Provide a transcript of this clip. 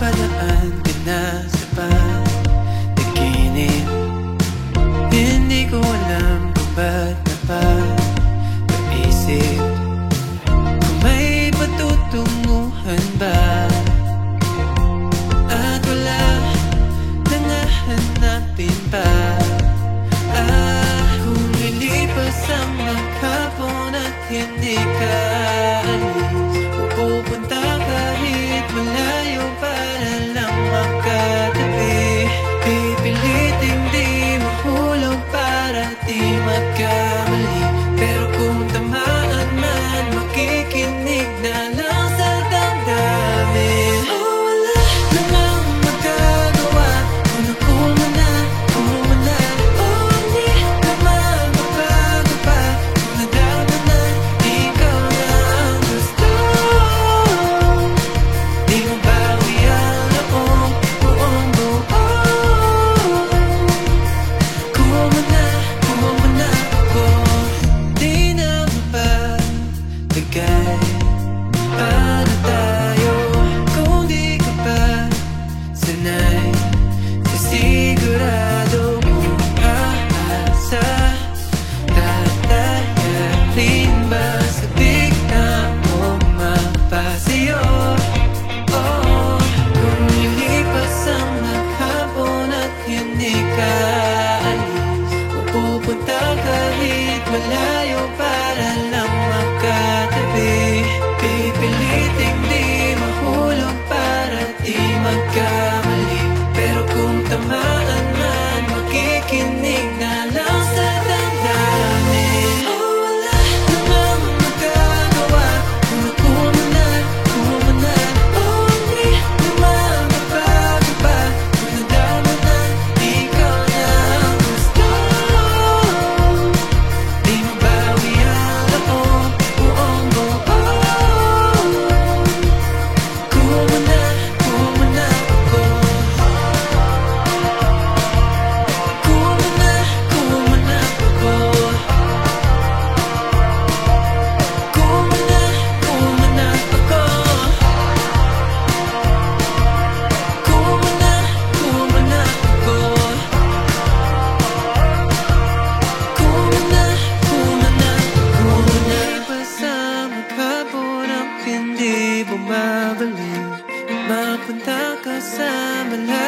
napadaan ka na sa panaginip. Hindi ko alam kung ba't napapaisip Kung may patutunguhan ba? At wala nangahanapin pa. Ah, kung ilipas ang maghapon at hindi ka alis Pupunta kahit wala Kahit malayo para lang makatabi Pipiliting di mahulog para di magkatabi bumabalik Mapunta ka sa malalim